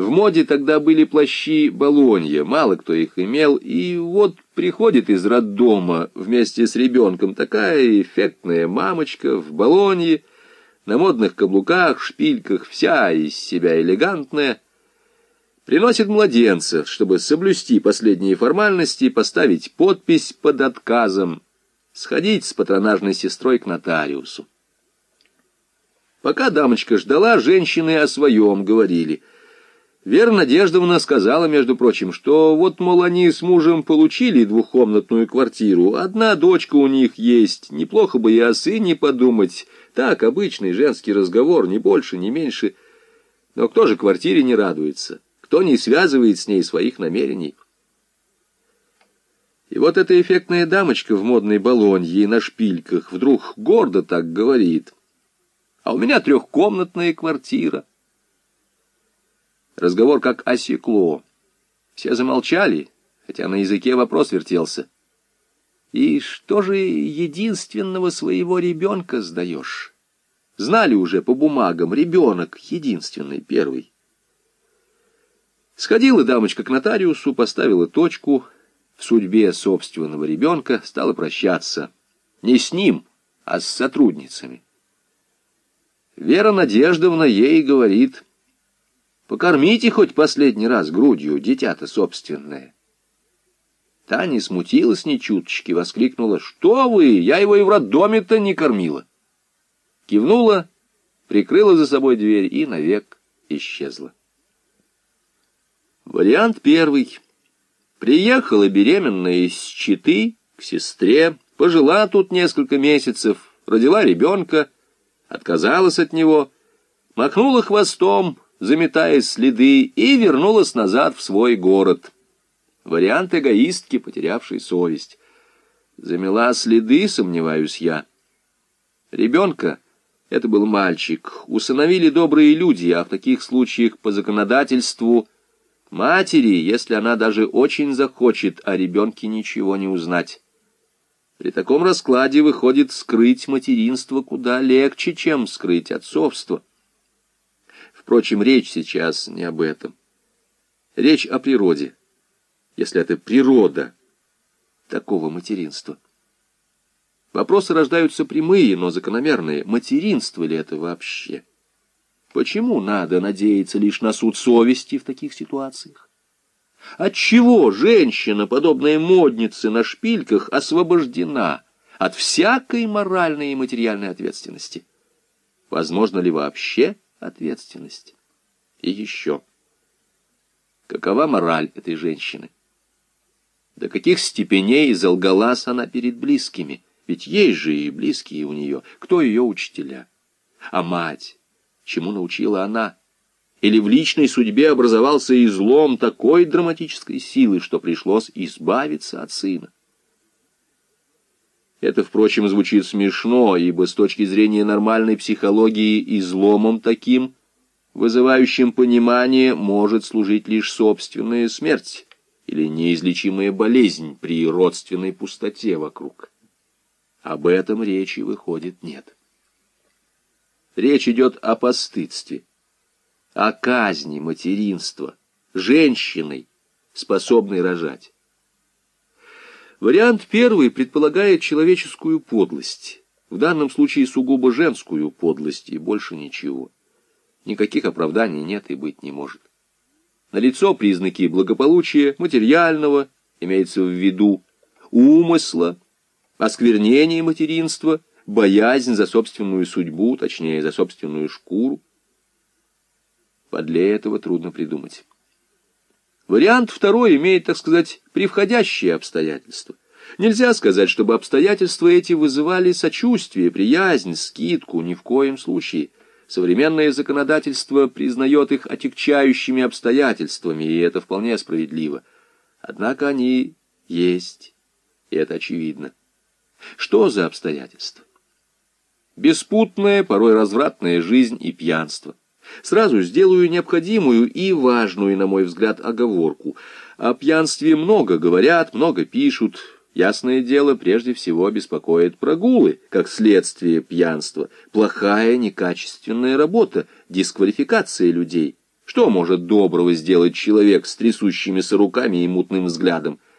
В моде тогда были плащи Болонья, мало кто их имел, и вот приходит из роддома вместе с ребенком такая эффектная мамочка в Болонье, на модных каблуках, шпильках, вся из себя элегантная, приносит младенца, чтобы соблюсти последние формальности, поставить подпись под отказом, сходить с патронажной сестрой к нотариусу. Пока дамочка ждала, женщины о своем говорили — Вера Надеждовна сказала, между прочим, что вот, мол, они с мужем получили двухкомнатную квартиру, одна дочка у них есть, неплохо бы и о сыне подумать. Так, обычный женский разговор, ни больше, ни меньше. Но кто же квартире не радуется? Кто не связывает с ней своих намерений? И вот эта эффектная дамочка в модной балонье и на шпильках вдруг гордо так говорит. А у меня трехкомнатная квартира. Разговор как осекло. Все замолчали, хотя на языке вопрос вертелся. И что же единственного своего ребенка сдаешь? Знали уже по бумагам, ребенок единственный, первый. Сходила дамочка к нотариусу, поставила точку в судьбе собственного ребенка, стала прощаться. Не с ним, а с сотрудницами. Вера Надеждовна ей говорит — Покормите хоть последний раз грудью дитя-то собственное. Таня смутилась ни чуточки, воскликнула. «Что вы? Я его и в роддоме-то не кормила!» Кивнула, прикрыла за собой дверь и навек исчезла. Вариант первый. Приехала беременная из Читы к сестре, пожила тут несколько месяцев, родила ребенка, отказалась от него, махнула хвостом, заметая следы, и вернулась назад в свой город. Вариант эгоистки, потерявшей совесть. Замела следы, сомневаюсь я. Ребенка, это был мальчик, усыновили добрые люди, а в таких случаях по законодательству матери, если она даже очень захочет о ребенке ничего не узнать. При таком раскладе выходит скрыть материнство куда легче, чем скрыть отцовство. Впрочем, речь сейчас не об этом. Речь о природе, если это природа такого материнства. Вопросы рождаются прямые, но закономерные. Материнство ли это вообще? Почему надо надеяться лишь на суд совести в таких ситуациях? Отчего женщина, подобная моднице на шпильках, освобождена от всякой моральной и материальной ответственности? Возможно ли вообще ответственность. И еще. Какова мораль этой женщины? До каких степеней залгалась она перед близкими? Ведь есть же и близкие у нее. Кто ее учителя? А мать? Чему научила она? Или в личной судьбе образовался излом такой драматической силы, что пришлось избавиться от сына? Это, впрочем, звучит смешно, ибо с точки зрения нормальной психологии изломом таким, вызывающим понимание, может служить лишь собственная смерть или неизлечимая болезнь при родственной пустоте вокруг. Об этом речи, выходит, нет. Речь идет о постыдстве, о казни материнства, женщиной, способной рожать. Вариант первый предполагает человеческую подлость, в данном случае сугубо женскую подлость и больше ничего. Никаких оправданий нет и быть не может. Налицо признаки благополучия, материального, имеется в виду, умысла, осквернение материнства, боязнь за собственную судьбу, точнее, за собственную шкуру. Подле этого трудно придумать. Вариант второй имеет, так сказать, превходящие обстоятельства. Нельзя сказать, чтобы обстоятельства эти вызывали сочувствие, приязнь, скидку, ни в коем случае. Современное законодательство признает их отягчающими обстоятельствами, и это вполне справедливо. Однако они есть, и это очевидно. Что за обстоятельства? Беспутная, порой развратная жизнь и пьянство. Сразу сделаю необходимую и важную, на мой взгляд, оговорку. О пьянстве много говорят, много пишут. Ясное дело, прежде всего беспокоит прогулы, как следствие пьянства. Плохая, некачественная работа, дисквалификация людей. Что может доброго сделать человек с трясущимися руками и мутным взглядом?